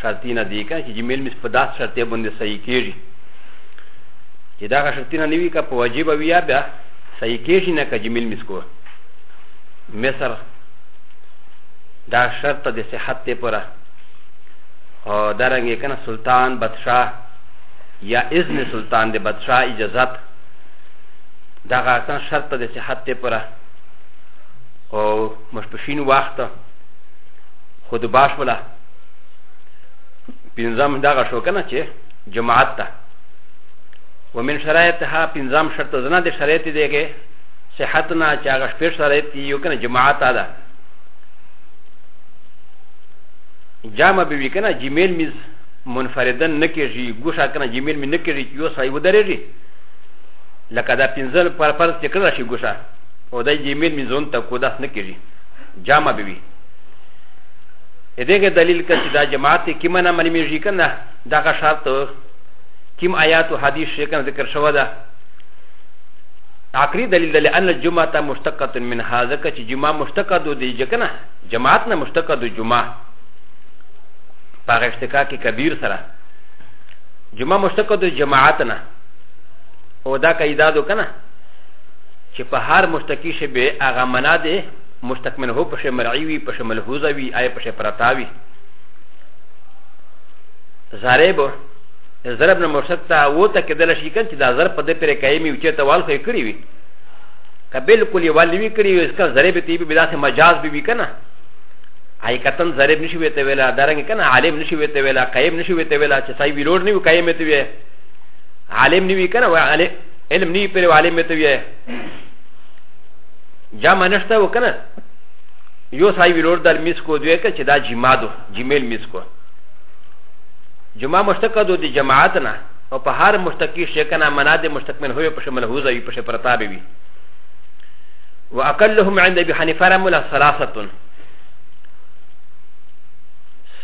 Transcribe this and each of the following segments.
شرطی نه دی کنه چې جمیل مس په داس شرطی باندې صحیح کیږي چې دا غ شرطی نه نیوي که په واجب وي یا بیا صحیح کیږي نه که جمیل مس کو مصر دا شرط د صحت ته پره او دا رنګ کنه سلطان بادشاہ یا اذن سلطان د بادشاہ اجازت دا غ اصلا شرط د صحت ته پره او مشپشین وخت خود باش ولا پنځم دغه شو کنه چې جماعت ته ومن شرایطها پنځم شرط زنه د شرایط دیږي صحت نه چې هغه شپږ شرایط دي یو کنه جماعت ده جامع به وی کنه جمیل میز منفردن نه کېږي ګوشه کنه جمیل می نه کېږي چې یو سړی ودرېږي لکه دا پنځل پر فرض چې کړه شي ګوشه او دا جمیل میزون ته کو داس نه کېږي جامع به وی ا دغه دلیل که چې دا جماعت کې کیمه نه منې میږي که نه دغه شرط کیم آیات او حدیث شي کنه ذکر شوی ده عقلی دلیل دلیل ان الجمعه مشتقه من هذا که چې جمعه مشتقه دو دی ځکه نه جماعت نه مشتقه دو جمعه په هغه اشتقاق کې کبیر سره جمعه مشتقه دو جماعت نه او دا قاعده دو کنه چې په هر مشتقي شی به هغه منا دی مشتق منه پشه مرعی وی پشه ملحوظه وی آی پشه پرتا وی ضرب ضرب نه مشتق تا و تا کدل شي کن چې دا ضرب په دې پرې قائم وي چې توال خو کړی وی که بالکل یې والی وی کړی وی اسکا ضرب تی به داسې مجاز به وی کنه آی کتن ضرب نشي وی ته ویلا درنګ کنه عالم نشي وی ته ویلا قائم نشي وی ته ویلا چې سای ویلور نه وی قائم ته وی عالم نی وی کنه علم نی پر عالم ته وی جامع نشته و کنه یو سای ویلور دل میس کو دوی که چې دا جما دو جمیل میس کو جمع مشتق دو دی جماعت نه او په هر مشتقی شی کنه منا د مشتق من هوی په شمل هوزه وی په شپرتا به وی واقلهم عند ابي حنيفه رمل ثلاثه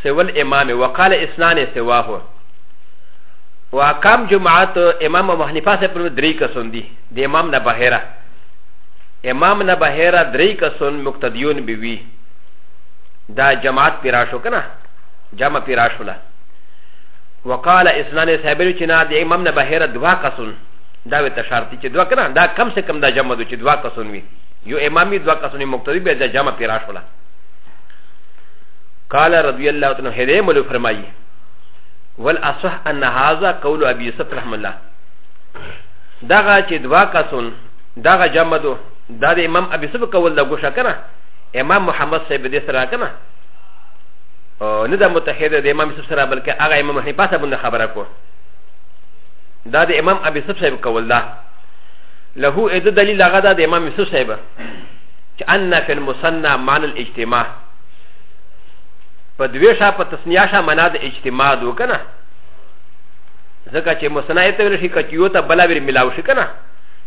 سوى الامام وقال اثنان سواه و ا ك ا م جماعت امام ابو حنيفه سره پر درې کسون دي د امام نه بهره امام نه بهره درې کسون مقتدیون به وي دا جماعت پیرا شو کنه جمع پیرا شوله وقال اسنان صاحبلو چې نه د امام نه بهره دوا کسون دا وي تشارتي چې دوا کنه دا کم سے کم دا جمع دو چې دوا کسون وي یو امام وي دوا کسون مقتدی به دا جمع پیرا شوله قال رضي الله عنه هدي ملو فرمایي والاصح ان هذا قول ابي يوسف رحمه الله دغه چې دوا کسون دا غا جمع دو دا د امام ابي سب کول دا ګوشه کنه امام محمد صاحب دې سره کنه نه دا متحد د امام سب سره بلکې هغه امام حنیفه صاحب نه خبره کو دا د امام ابي سب صاحب کول دا له اې د دلیل هغه دا د امام سب صاحب چې ان فی المثنى معنی الاجتماع په دوی شا په تسنیا شا معنا د اجتماع دو کنه ځکه چې مثنى ته ویل شي کچیو ته بلا ویل ملاو شي کنه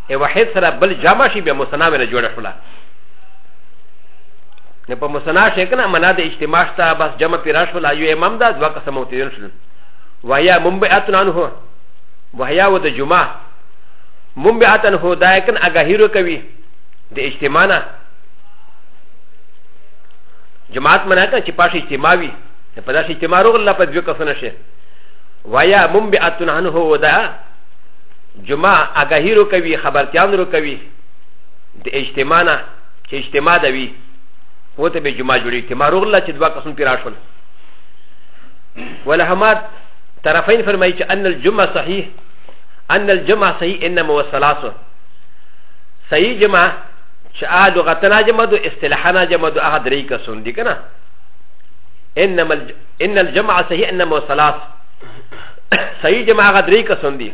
یو واحد سره بل جامع شي بیا مسنا ولا جوړ شولا نه په مسنا شي کنه منا د اجتماع شته بس جمع پیرا شولا یو امام دا دوا قسم او تیر شول وهیا منبعتن عنه وهیا و د جمعه منبعتن هو دا کن اگاهیرو کوي د اجتماع نه جماعت منا کنه چې پاش اجتماع وي په داسې اجتماع روغ الله په دوه قسم نشه وهیا منبعتن عنه و دا جمعه اګاهی رو کوي خبرتیان رو کوي د اجتماع نه چې اجتماع ده وي و ته به جمعه جوړي اجتماع روغله چې دوه قسم پیرا شول ولهما طرفین فرمایي چې ان الجمعه صحیح ان الجمعه صحیح انما وسلاسو صحیح جمعه چې ا لغتنا جمع دو اصطلاحنا جمع دو هغه درې کسون دي کنه انما ان الجمعه صحیح انما وسلاس صحیح جمعه هغه درې کسون دي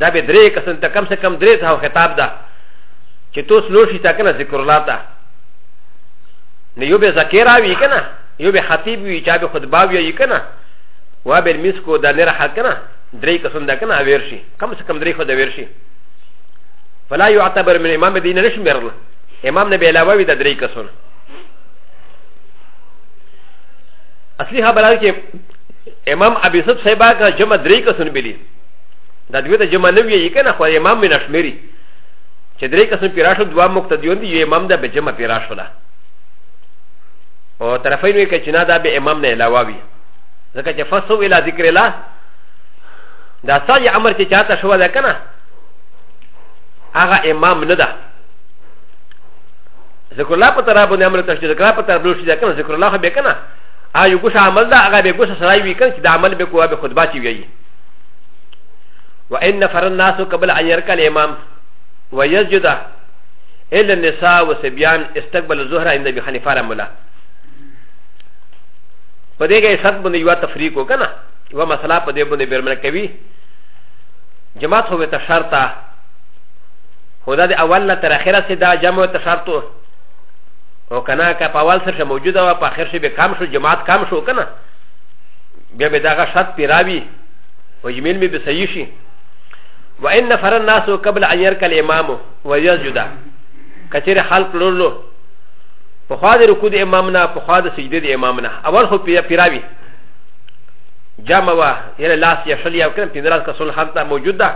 دا به درې کسان ته کم سے کم درې ته خطاب ده چې تو سلور شي تا کنه ذکر الله ته نه یو به ذکر اوی کنه یو به خطیب وی چا به خطبه وی کنه و به میس کو دا نه راح کنه درې کسان ده کنه اویر شي کم سے کم درې خو د اویر شي فلا يعتبر من امام دین نشمرل امام نه به علاوه وی د درې کسان اصلي خبره چې امام ابي سب صاحب هغه جمع درې کسان بلی دا دوی ته جمع نه وي کنه خو امام من اشمری چې درې قسم پیرا شو دوه مقتدیون دي یو امام دا به جمع پیرا شو ده او طرفین وی کچنا دا به امام نه علاوه وي ځکه چې فسو الی ذکر الله دا سای امر چې چاته شو ده کنه هغه امام نه ده ذکر الله په طرف باندې امر تشدید ذکر الله په طرف لوشي ده کنه ذکر الله به کنه آ یو ګوش عمل ده هغه به ګوش سړی وی کنه چې دا عمل به کوه به خطبه چی وی وان نفر الناس قبل ان يركع الامام ويسجد الا النساء وسبيان استقبل الظهر عند ابي حنيفه رحمه الله په دې کې سب باندې یو تفریق وکنه یو مسله په دې باندې بیرمن کوي جماعت هو ته شرطه خدا د اول نه تر اخره سي دا جمع ته شرطو او کنه که په اول سره موجوده و په اخر شي به کم شو جماعت کم شو کنه بیا به دغه شرط پیراوي او جمیل مې به صحیح شي وان نفر الناس قبل ان يركع الامام ويسجد کچره خلق لولو په خوا د رکوع د امام نه په خوا د سجده د امام نه اول خو پیراوي جمع وا یره لاس یا شل یا کنه پندراس کسول خلق موجود ده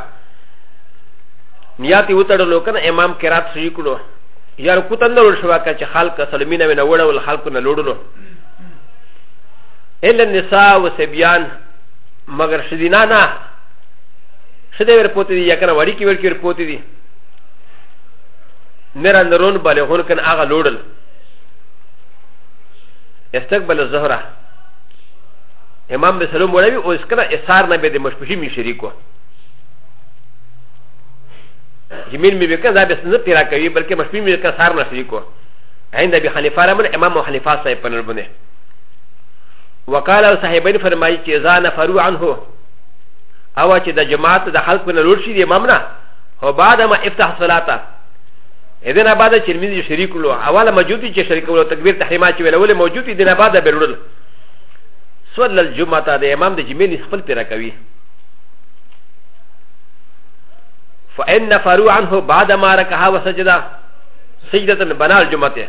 نیاتی وتړلو کنه امام قرات صحیح کړو یا رکوع تندل شو کا چې خلق سلمینه ونه وړول خلق نه لوړلو الا النساء وسبيان مگر شدينا نا شده ور پوتې دي یا کنه وړي کې ور کې ور پوتې دي نر اندرون بالغون کن هغه لوړل استقبل الزهره امام به سلام وړوي او اسکنه اثار نه به د مشپشي می شریکو جمیل می وکړه دا به څنګه پیرا کوي بلکې مشپشي می وکړه اثار نه شریکو عند ابي حنيفه رحمه الله امام حنيفه صاحب په نړبنه وقال او صاحبین فرمایي چې اذا نفروا عنه او چې د جماعت د خلکو نه لوړ شي د امام نه هو بعد ما افتح صلاته اذن بعد چې مين شریک لو اوله موجود چې شریک لو تکبیر تحریمات چې ولول موجود دي نه بعد به لوړل سول الجمعه ته د امام د جمعې نسبت پیرا کوي فان نفروا عنه بعد ما ركعها وسجدا سجده بنا الجمعه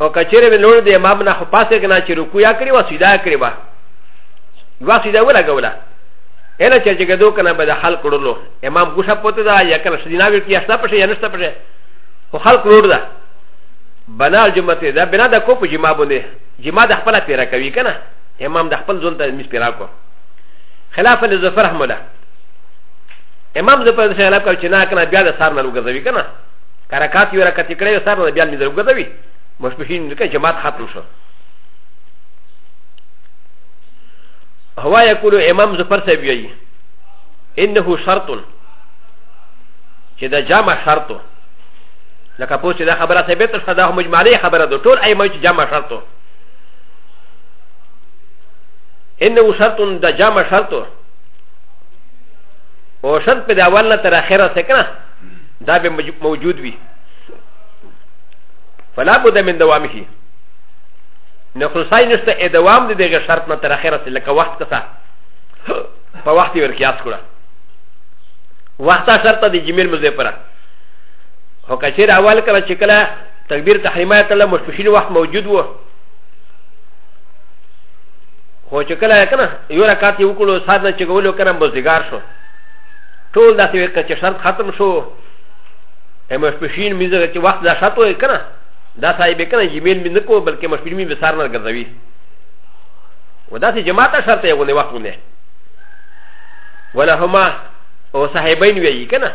او کچره به لور د امام نه خو پاسه کنه چې رکوع یا کړی و سیدا کړی و دوا سیدا ولا کولا اله چې چې کدو کنه به د خلق کړلو امام ګوشه پته دا یا کنه سیدا وی کې استا پښه یا نشتا پښه خو خلق کړور دا بنا جمعه ته دا بنا د کو په جما باندې جما د خپل پیرا کوي کنه امام د خپل ځون ته مس پیرا کو خلاف لزفر رحمه الله امام زه په دې خلاف کوم چې نه کنه بیا د سار نه لوګځوي کنه که رکات یو رکات یې کړی سر نه بیا لمونځ وګرځوي مشپشین لکه جماعت ختم شو هو یقول امام ظفر صاحب ویي انه شرط چې دا جامع شرط لکه پوه چې دا خبره ثابته شوه دا مجمعلې خبره ده ټول ایمه چې جامع شرط انه شرط دا جامع شرط او شرط په د اول نه تر اخره سکنه دا به موجود وي فلا بد من دوامه نه خلصای نشته ا دوام د دغه شرط نه تر اخره سره لکه وخت کسا په وخت ور قیاس کړه وخت شرط د جمیل مزه پر هو کچیر اول کله چې کله تکبیر تحریمه کله مشکل وخت موجود وو خو چې کله کنه یو رکعت یو کولو ساده چې کولو کنه بزګار شو ټول داسې وي که چې شرط ختم شو مشپشین میزه چې وخت دا شرط وي که نه دا صاحب یې که نه جیمیل مې نه کوو بلکې مشپشین مې بسار نه ګرځوي و داسې جماعت شرط یې غونې وخت غونې ولهما او صاحبین وي که نه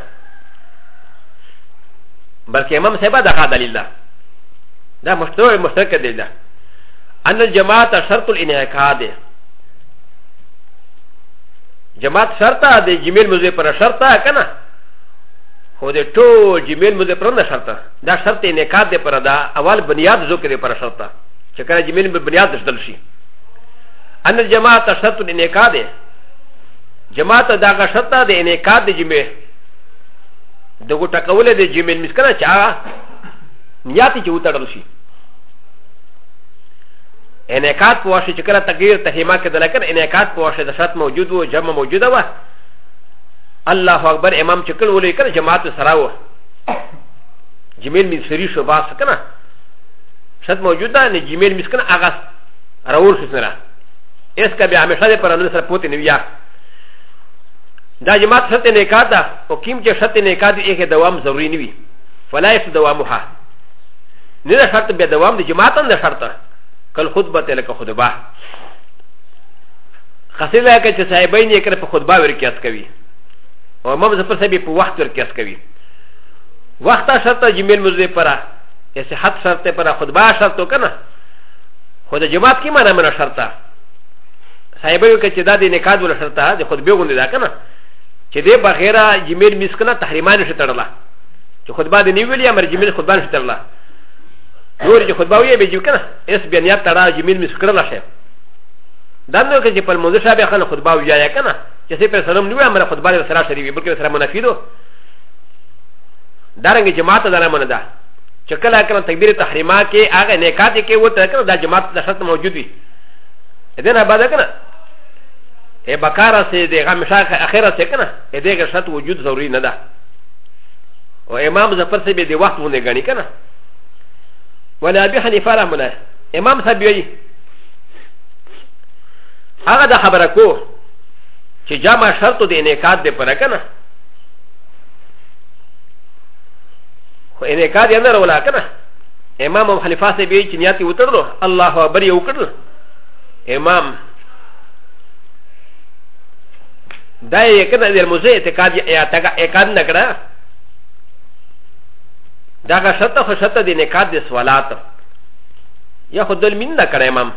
بلکې امام صاحب دا ښه دلیل ده دا مشترک مشترک دلیل ده ان الجماعت شرط الانعقاد جماعت شرطه د جمیل مزه پر شرطه کنه خو د ټو جمیل مزه پر نه شرطه دا شرط نکاح د پر دا اول بنیاد زو کې پر شرطه چې کله جمیل به بنیاد دشتل شي ان جماعت شرط د نکاح ده جماعت دا غ شرطه د نکاح د جمیل د ګټ کول د جمیل مسکنه چا نیاتی چې وتړل شي انعکاس په واشي چې کله تغیر تهما کې د لکن انعکاس په واشي د شرط موجود و جمع موجوده و الله اکبر امام چې کله ولې کړ جماعت سره و جمیل می سری شو باس کنه شرط موجود ده نه جمیل می کنه هغه راور شو سره اس کا به همیشه د پر نن سره پوت نه ویا دا جماعت شرط نه کاته او کیم چې شرط نه کاته یې دوام ضروری نه وي فلا یس دوامها نه ده شرط بیا دوام د جماعت هم ده شرط کل خطبه ته لکه خطبه خاصه ده که چې صاحبین یې کړه په خطبه ورکیاس کوي او امام زفر صاحب په وخت ورکیاس کوي وخت شرط جمیل مزه پره یا صحت شرط پره خطبه شرط وکنه خو د جماعت کې معنا منه شرط ده صاحب یو کچ دا د نکاح ول شرط ده د خطبه غونډه ده کنه چې دې بغیر جمیل مسکنه تحریمانه شتړله چې خطبه دې نه ویلې امر جمیل خطبه نشته الله نور چې خطبه ویې به جیب کنه اس بیا نیت تړا جمیل مې سکړل شه دا نو کې چې په موضوع شابه خلک خطبه ویایا کنه چې سې په سلام نیو امر خطبه دې سره شریوي بلکې سره منافی دو دارنګ جماعت دره منه ده چې کله کنه تکبیر تحریما کې هغه نکات کې وته کنه دا جماعت د شرط موجود وي دنه بعد کنه ا بکارا سي دغه مشاخ اخره سي کنه دغه شرط وجود ضروري نه ده و امام زفر سبي دي وقت ونه غني كنا ولا ابي حنيفه رحمنا امام سبي هغه دا خبره کو چې جامع شرط د انعقاد دی پر کنه خو انعقاد یې نه رولا کنه امام او خلیفہ سي به چې نیت یې وتړلو الله اکبر یې وکړل امام دا یې کنه د موزه اعتقاد یا تاګه اعتقاد نه کړه دا که شته خو شته د نکاح د سوالات یا خو دل مين نه کړه امام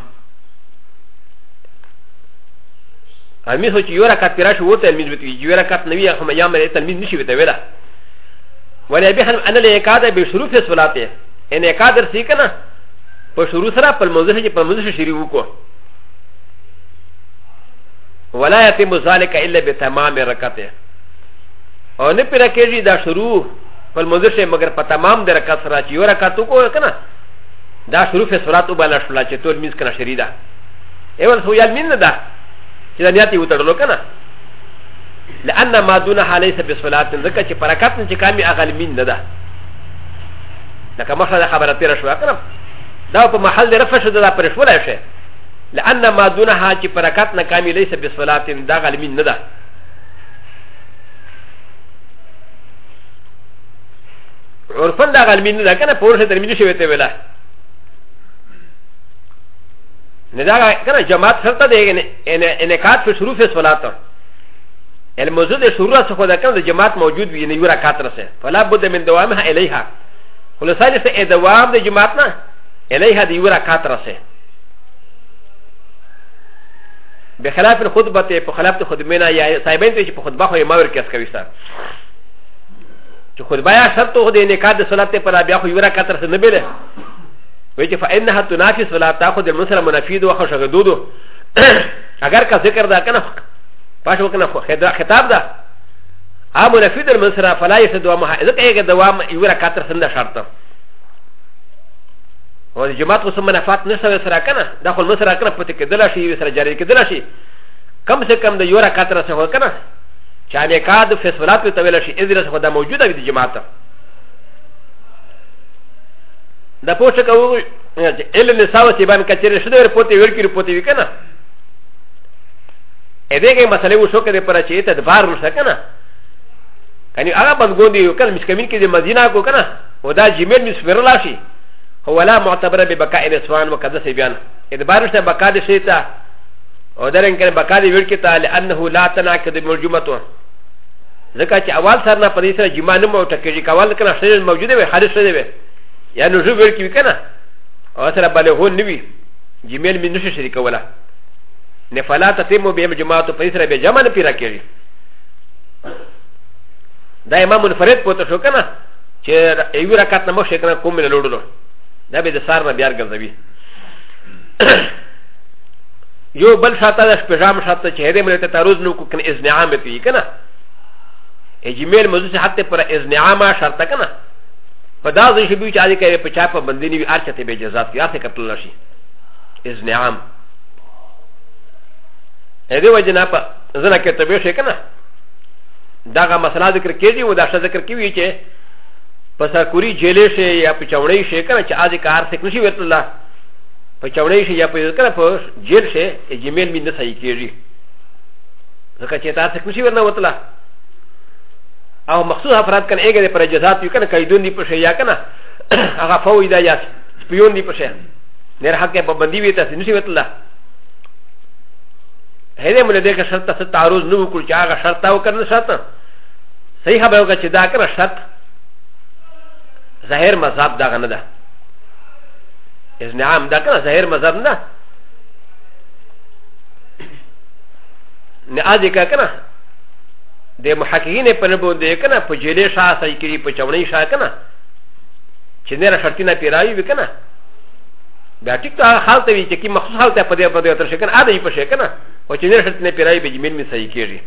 امي سوچ یو رکعت پیرا شو وته امي وته یو رکعت نوی هم یا مې تلمید نشي وته ویلا ولی به هم ان الاعتقاد به شروع في سوالات ان اعتقاد در سی کنه په شروع سره په موزه کې په موزه شروع وکړو ولا يتم ذلك الا بتمام ركعته او نه پر کېږي دا شروع په منځ شي مګر په تمام د رکعت سره چې یو رکعت کو کنه دا شروع په صلات وباله شو چې ټول مینځ کنه شری ده اول سو یال مين ده چې دا نیت یو تړلو کنه لأن ما دونها ليس بصلاة ذكا چه پرکات نه چه کامی اغل مين نه ده لکه مخه ده خبره تیره شوه کنم دا په محل رفع شده دا پرشوله شه لان ما دونها چې پرکات نه کامې لیسه به صلات دا غلمین نه ده عرفا دا غلمین نه ده کنه په ورشه ترمینه شوی ته ویلا نه دا کنه جماعت سره ده ان ان انکات په شروع فه صلات الموضوع د شروع څخه ده کنه جماعت موجود وي نه یو رکعت رسه فلا بد من دوامها الیها خلاصه دې ته دوام د جماعت نه الیها دی یو رکعت رسه بخلاف الخطبه ته په خلاف ته خطبه نه یا صاحبین ته چې په خطبه خو یې ماور کیس کوي سره چې خطبه یا شرط هو د نکاح د صلات ته پر بیا خو یو رکعت تر نه بیره وی چې فإنها تنافي صلات تاخذ المسلم منافيد وخش غدودو اگر کا ذکر دا کنه پاش وکنه خطاب دا ا منافيد المسلم فلا يسد وما اذا كان دوام یو رکعت تر نه شرط او د جماعت خو سم منافات نه سوی سره کنه دا خو مسره کنه پته کېدل شي یو سره جاری کېدل شي کم سے کم د یو رکعت را سره کنه چې ان کا د فیصلات په تویل شي اذن سره دا موجوده وي د جماعت دا پوښتنه کوو چې ال نساء چې باندې کچره شته ور پته ور کې پته وی کنه ا دې کې مسلې وشو کې پر چې ته د بار وشکنه کني هغه بنګو دی یو کله مشکمین کې د مدینه کو کنه و دا جميل من سفر الله شي هو لا معتبر ببكاء نسوان وكذا سيبيان ادبار شتا بكاء دي شيتا و دا رنگ كان بكاء دي ويركتا لأنه لا تناكد مرجمتو ځکه چې اول سر نه پدې سره جما نه مو ټکېږي کول کنه شې موجوده وي خارج شې وي یا نو جو ورکی کنه او سره بل هو نیوي جمیل می نشه شریک ولا نه فلا تتمو به جماعت په سره به جمع نه پیرا کېږي دا امام منفرد پوتو شو کنه چې یو رکعت نه مخکې کنه کوم نه لوړلو دا به د سار نه بیا ګرځوي یو بل شاته د شپږم شاته چې هدې ملته تعرض نو کو کنه اذن عام پی کنه اجمل موضوع سے حتی پر اذن عام شرط کنه په دا ځای شي چې اړ کې په چا په بندې نیوي ارچته به جزات یا څه کتل شي اذن عام هدې وجنه په زنه کې تبه شي کنه دغه مسله ذکر کېږي او دا ښه ذکر کوي چې په سرکوري جیلې شي یا په چوړې شي کنه چې اځي کار څه نشي ورتله په چوړې شي یا په کنه په جیل شي جمیل مين نه صحیح کېږي ځکه چې تاسو څه نشي ورنه وتله او مخصوص افراد کنه هغه پر جزات یو کنه قیدون دی په شي یا کنه هغه فوج دا یا سپیون دی په شي نه حق په بندي وي تاسو نشي ورتله هله مله دغه شرط ته تعرض نه وکړ چې هغه شرط او کنه شرط صحیح خبره وکړه چې دا کنه شرط ظاهر مذهب دا غنه ده اذن عام دا کنه ظاهر مذهب نه نه اځي کنه د محققین په نبو دی کنه په جیلې شاه سای کړي په چونې شاه کنه چې نه را شرطینه پیراوي وکنه دا ټیک ته حال ته وی چې کی مخصوص حال ته په دې په دې تر شکن اده یې په شکن او چې نه شت نه پیرای به جمیل می صحیح کیږي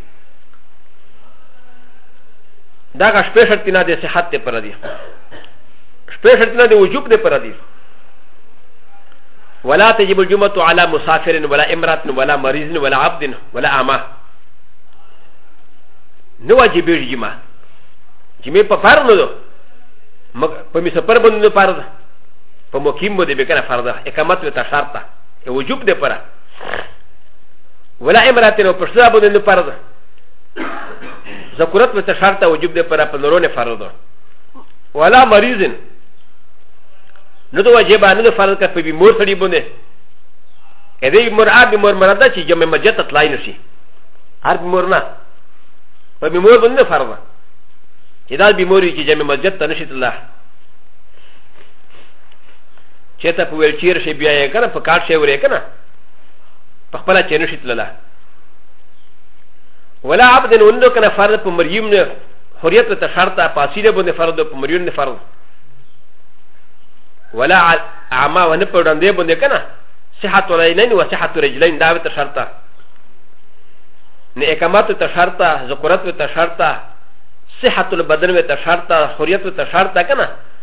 دا غ شپې شرط نه د صحت ته پر دی شپې شرط نه د وجوب ته پر دی ولا تجب الجمعه على مسافر ولا امراه ولا مريض ولا عبد ولا امه نو واجب الجمعه جمعه په فرض نه ده په مسافر باندې فرض ده په مقیم بده به کنه فرض اقامت وتا شرط ده وجوب ده پره ولا امرات نو پښتو باندې نه فرض ذکرت وتا شرط وجوب ده پره په نورونه فرض ده ولا مریضن نو د واجب نه د فرض کړ په بي مور سړي باندې اې دې مور اب مور مردا چې جمع مجت تلای نشي هر مور نه په بي مور باندې فرض چې دا بي مور چې جمع مجت نشي تلای چې ته په ویل چیر شي بیا یې کنه په کار شي ورې کنه په خپل چې نشي تللا ولا عبد وندو کنه فرض په مریم نه حریت ته شرط پاسیده باندې فرض په مریم نه فرض ولا عما ونه په وړاندې باندې کنه صحت ولینین و صحت رجلین دا ته شرط نه اقامت ته شرط ذکرت ته شرط صحت البدن ته شرط حریت ته شرط کنه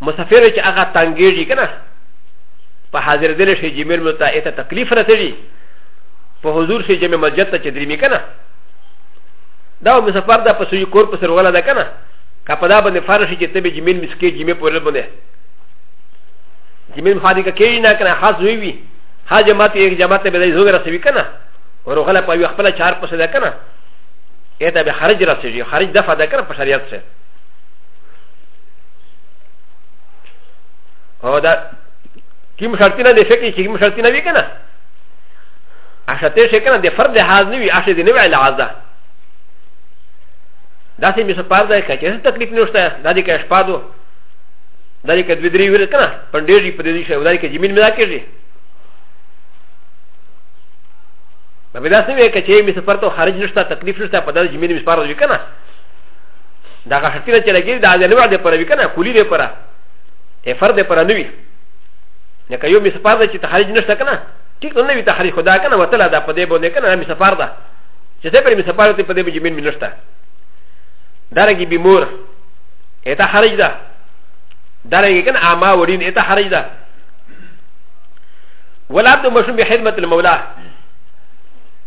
مسافر چې هغه تنګېږي که نه په حاضر دل شي جمعې مو ته ایته تکلیف رسېږي په حضور شي جمعې مسجد ته چې درېمي که نه دا مسافر دا په سوی کور په سر ولا ده که نه که په دا باندې فرض شي چې ته به جمعې مسکې جمعې پورې باندې جمعې خادي که کېږي نه که نه خاص وی وي ها جماعت یې جماعت ته به دې زوګ رسوي که نه ورغله په یو خپل چار پسې ده که نه ایته به خرج رسېږي خرج دفع ده که نه په شریعت سره او دا کیم شرطی نه دی شکی چې کیم شرطی نه وی کنه اشته شي کنه د فرد لحاظ نه وی اشه دی نه وی لحاظ ده دا سه می سپار ده کچې څه تکلیف نشته دا دې کې شپادو دا دې کې دوی درې ویل کنه پندېږي په دې شي ولای کې زمين ملا کېږي به دا سه وی کچې می سفر ته خارج نشته تکلیف نشته په دې زمين می سپار وی کنه دا غا حقیقت چې لګي دا د نوع د پر وی کنه کلی د پر ا فرد د پر نه وی نه کيو می سفر چې تخریج نشته کنه ټیک نه وی تخریج خدا کنه وتلا دا په دې باندې کنه می سفر ده چې څه پر می سفر ته په دې باندې من نشته دارنګي بي مور اته حرج ده دارنګي کنه اما ورين اته حرج ده ولا عبد مشروم بخدمت المولى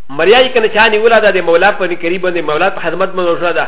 مرياي کنه چاني ولا ده د مولا په قريب باندې مولا په خدمت منو شو ده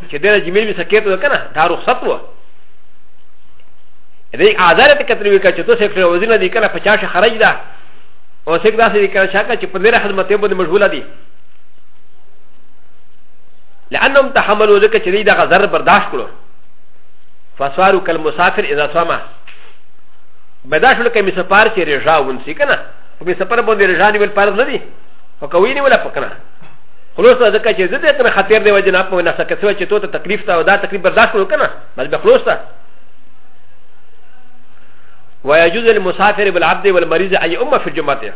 چې د جمیل می سکیت وکنه دا رخصت و دې آزار ته کتل وی چې تو سیکټر وزیر نه دی کنه 50 خرج ده او سیک داسې دی کنه شاکه چې په دې خدمت یې باندې مشغوله دي لانهم تحملوا ذکر چې دې دغه ضرر برداشت کړو فسوارو کل مسافر اذا سما برداشت کړو کمی سفر چې رجا ونسی کنه په سفر باندې رجا نیول پرځ نه دي او کوي نیول پکنه خلوص ته ځکه چې زه دې کنه خطر دی وجه نه په نسه کې څه چې تو ته تکلیف ته او دا تکلیف برداشت کړو کنه بس به خلوص ته ويجوز للمسافر بالعبد والمريض اي امه في الجمعه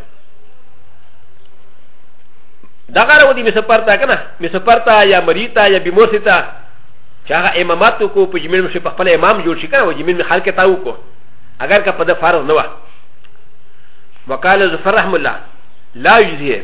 دا غره ودی مسافر ته کنه مسافر ته یا مریض ته یا بیمار ته چې هغه امامات کو په جمعې مشه په خپل امام جوړ شي کنه او جمعې مشه خلک تاو کو اگر که په د فرض نه و وقال زفر رحم الله لا يجزيه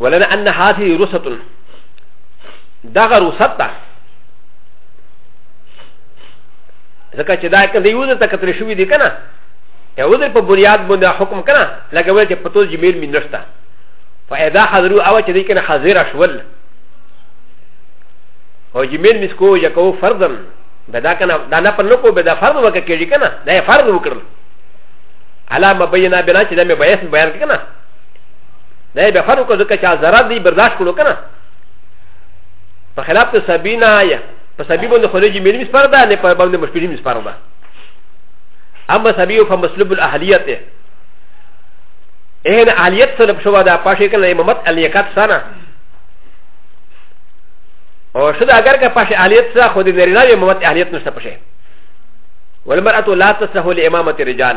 ولنا ان هذه رسطه دغه رسط ده ځکه چې دا کنه یو ځل تکتل شوې دي کنه یو ځل په بنیاد باندې حکم کنه لکه وایي چې په توز جمیل می نشته فاذا حضروا او چې دې کنه حاضر شول او جمیل مسکو یا کو فرضن به دا کنه دا نه پنه کو به دا فرض وکړي کنه دا فرض وکړل علامه بینا بنا چې دا مې بیان بیان کنه دا یې بخار وکړو ځکه چې ضرر دی برداشت کړو کنه په خلاف ته سبینا یا په سبی باندې خورجی ملي مسپر ده نه په باندې مشکلی مسپر ده اما سبی او فمسلوب الاهلیت ده اهل اهلیت سره په شوا ده پاشه کنه امامت الیکات سره او شد اگر که پاشه اهلیت سره خو دې نرینا امامت اهلیت نشته پشه والمرأة لا تصلح لإمامة الرجال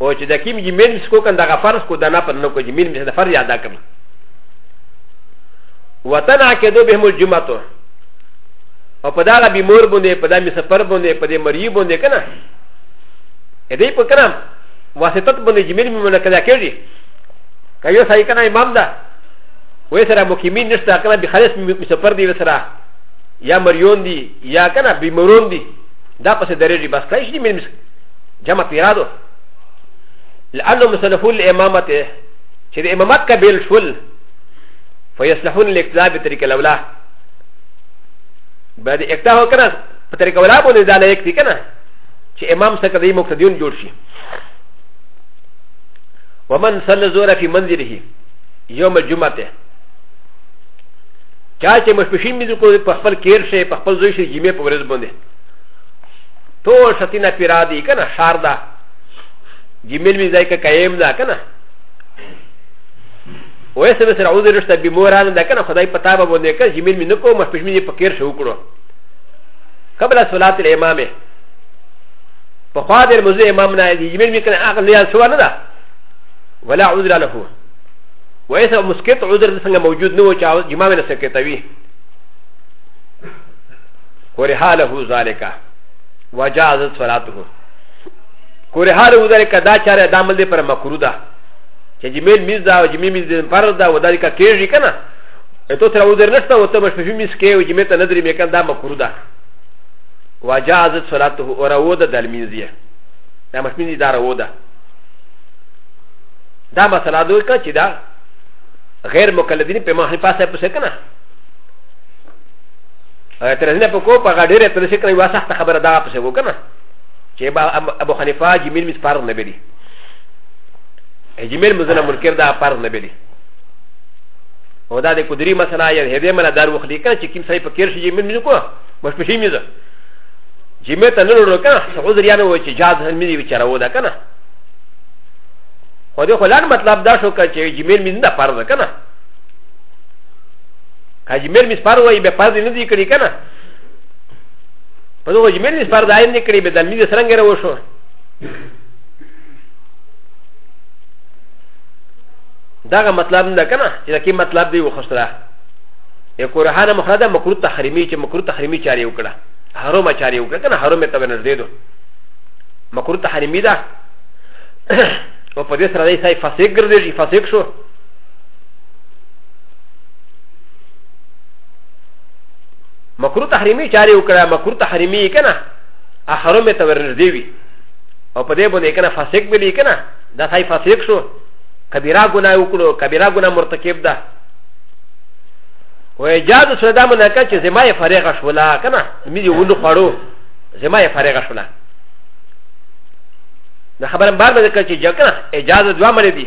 او چې د کیم جمین مس کو کنده غ فرض کو دنا پر نو کو جمین مس د فرض یاد کړم وطن عقیدو به مل جمعه تو او په دا به مور باندې په دا می سفر باندې په دې مری باندې کنه ا دې په کرام واسطه باندې جمین می مونږ کدا کېږي کایو سای کنه امام دا وې سره مقیمین نشته کنه به خالص می سفر دی وسره یا مریون دی یا کنه به مرون دی دا پس درېږي بس کایش دې می جمع پیرادو لانه مصنفو الامامت چې د امامت قبیل شول فیصلحون الاقتداء بطریق الاولا بعد اقتداء هو کنه په طریق الاولا باندې دا لایق دي کنه چې امام څخه د مقتدیون جوړ شي ومن صلى زور في منزله يوم الجمعه چا چې مشپشین مې ذکر په خپل کیر شي په خپل زوی شي جمعې په ورځ باندې ټول شتینه پیرا دی کنه شار ده جمیل می ځای کې قائم ده کنه و اس ام اس را عذر رشته بیموران ده کنه خدای پتا به باندې کنه جمیل می نکو مخ پښمی دی پکیر شو کړو قبل صلات الامامه په خوا د مزه امام نه دی جمیل می کنه اغه لیا سو نه ده ولا عذر له و اس ام مسکت عذر څنګه موجود نه و چې امام نه سکتوي ورحاله ذالکه وجاز صلاته کور هر وزر کدا چار دامل دی پر مکرو ده چې جمیل میز ده او جمیل میز ده پر ده و دالکا کېږي کنه ته تر وزر نشته و ته مش په میز کې او جمیل ته ندري میکن دا مکرو ده وجاز صلاته او راو ده دل میزیه دا مش میز ده راو ده دا مسله دوی کا چې دا غیر مقلدین په ماهی پاسه پسې کنه ترزنه په کو په غډیره تر شي کوي واسه ته خبره دا پسې وکنه چې ابو حنیفه جمیل مس پار نه بلی جمیل مزنه منکر دا پار نه بلی او دا د قدري مسله یا هدي مله دار وخلی کنه چې کیم سړی په کیر شي جمیل مې کو مش پښې مې زه جمیل ته نه لور کنه څه عذر یانه و چې جاز هم مې وی چرو دا کنه خو دې خلان مطلب دا شو چې جمیل مې نه پار ده کنه اجمیر مسپار وای به فرض نه دی کړی کنه په دغه اجمیر مسپار دای نه کړی به د می سرنګ راو شو داغه مطلب نه کنه چې کی مطلب دی وخسره یې قرآن مخرده مکروه تحریمی چې مکروه تحریمی چاري وکړه حرام چاري وکړه کنه حرام ته ورنځ دیدو مکروه تحریمی ده او په دې سره دای سای فاسق ګرځي فاسق شو مکرو تحریمی چارې وکړه مکرو تحریمی کنه اخرو مې تور نږدې وي او په دې باندې کنه فاسق بلی کنه دا ځای فاسق شو کبیره ګناه وکړو کبیره ګناه مرتکب ده و اجازه سره دا مونږه کړ چې زما یې فارغه شولا کنه مې یې ونه خړو زما یې فارغه شولا د خبرم بار به کړ چې جکنه اجازه دوه مړې دي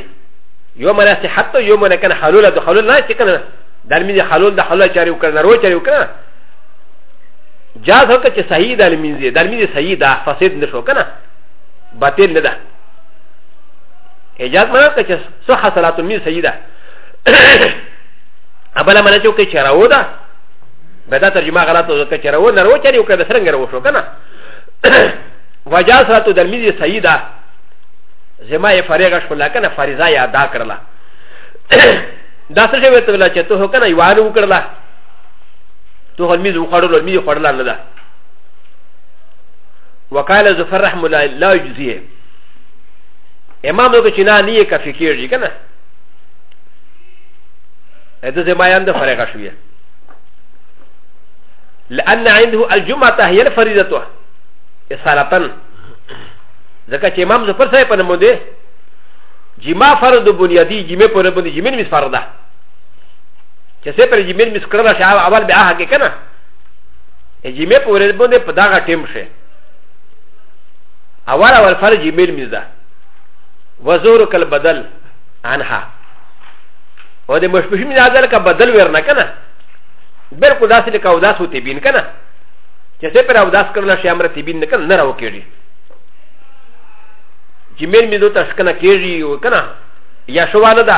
یو معنی صحت یو معنی کنه حلول د حلول نه چې کنه دلمی د حلول د حلول چاري وکړه نه رو چاري وکړه جاز هکه چې صحیح د المنزي د المنزي صحیح ده فساد نشو کنه باطل نه ده اجاز معنی که چې سو حاصلات می صحیح ده ابل معنی چې کې چراو ده بدا ترجمه غلط ده کې چراو نه رو چاري وکړه د سرنګ رو شو کنه وجاز راتو د المنزي صحیح ده زما یې فارغه شوله کنه فریضه یې ادا کړله دا څه شی ورته ویله چې ته کنه یو عالو وکړله ته لميز وخړلو لميز خړلا نه ده وقال زفر رحم الله لا يجزيه امام دغه چې نه نیه کافي کېږي کنه د زمایان د فرقه شوی لأن عنده الجمعة هي الفريضة إصالة ځکه چې امام زفر صاحب په نمو دی جما فرد بنیادی جمع پر بنی جمین مس فرد ده چې سه پر جمین مس کړل شي اول به هغه کنه جمع پر بنی په داغه ټیم شي اول اول فرد جمین مس ده وزور کل بدل عنها و د مشبوشي من هذا لك بدل ورنا كنا بل قداس لك اوداس وتبين كنا چې څه پر اوداس کړل شي امر تبين نه کنا نه راو کېږي چې مېر مې دوته سکنه کېږي او کنه یا شو نه ده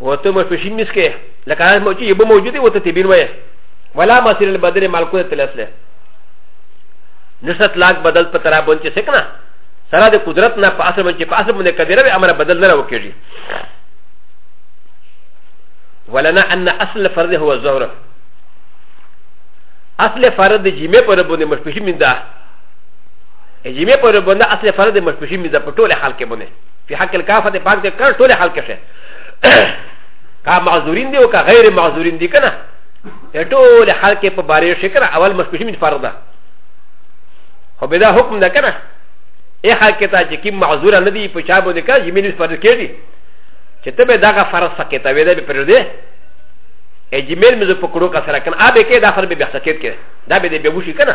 او ته مو پښین مس کې لکه مو چې یو به موجوده وته تی بین وای ولا مسیر البدر مالکو ته لسله نشت لاک بدل په ترا بون چې سکنه سره د قدرت نه په اصل باندې په اصل باندې کبیره به امر بدل نه وکړي ولنا ان اصل فرض هو الظهر اصل فرض د جمعې پر باندې مشپشین ده جمعه پر بنده اصل فرد مشپشي مزه په ټوله حال کې بنه په حق الکافه د پاک د کړ ټوله حال کې شه کا معذورین دی او کا غیر معذورین دی کنه ټول حال کې په باره شي کنه اول مشپشي مزه فرد ده خو به دا حکم ده کنه ای حال کې ته چې کی معذور نه دی په چا باندې کا جمعه مزه فرد کېږي چې ته به دا فرض سکتا وې ده پر دې ا ج م ا ل مزو پکرو کا سره کنه ا به کې دا خر به بحث کېد کې دا به دې به وشي کنه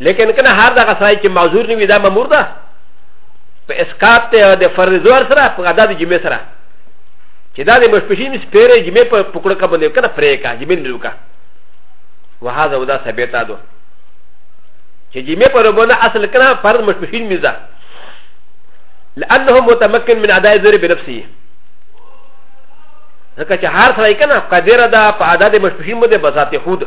لیکن کنه هر دا غسای چې معذور نه وي دا مامور ده په اسقاط ته د فرض زور سره په غدا د جمعې سره چې دا د مشپشین سپیره جمعې په پکړه کا باندې کنه پرې کا جمعې نه وکا وهذا ودا ثبتا دو چې جمعې پر باندې اصل کنه فرض مشپشین میزه لانه متمكن من اداء ذر بنفسه ځکه چې هر سړی کنه قادر ده په اداء د مشپشین باندې بذات خود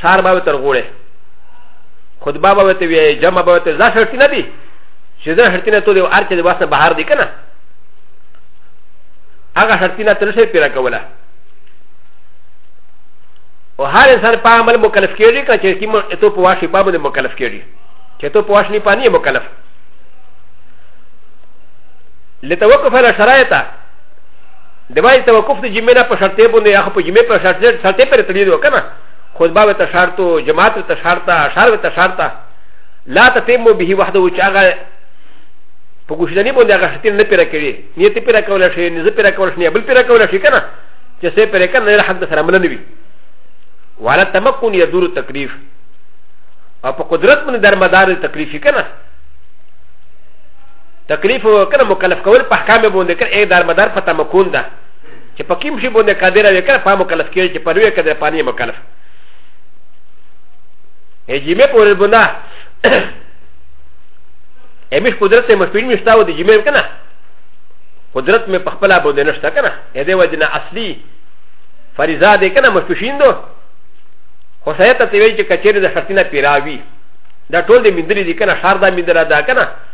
شار باوي تر غوړې خطبه باوي ته وي جمع باوي ته ځا شرطي نه دي چې ځا شرطي نه ته دی ارچه دی واسه بهر دی کنه هغه شرطي نه تر شي پیرا کوله او هر انسان په عمل مکلف کېږي که چې کیمه ته په واشي په باندې مکلف کېږي چې ته په واشني پانی مکلف لتوقف على شرائطه د باید توقف د جمعې نه په شرطې باندې یا خو په جمعې په شرطې شرطې پرې تړلی دی که نه خطبه به تشارت و جماعت به تشارت اشار به تشارت لا تتم به وحده چې هغه په ګوشدنی باندې هغه شرطې نه پرې کړي نیت پرې کول شي نه زه پرې کول شي بل پرې کول شي که نه چې سه پرې کړه نه حق د سره مل نه وي ولا تمکن یدور تکلیف او په قدرت باندې درمدار تکلیف که نه تکلیف او کنه مکلف کول په احکام باندې کړ اې دار مدار پتا مکون ده چې په کوم شي باندې قادر وي کړ په مکلف کېږي چې په لوی قدر پانی مکلف ای جیمه پورې بنا امیش قدرت ته مشپین مشتا و د جیمه کنه قدرت مې په خپل باندې نشته کنه اې دې وجنه اصلي فریضه دې کنه مشپین دو خو سایت ته وی چې کچېره د شرطینه پیراوی دا ټول دې مندري دي کنه شار دا مندرا دا کنه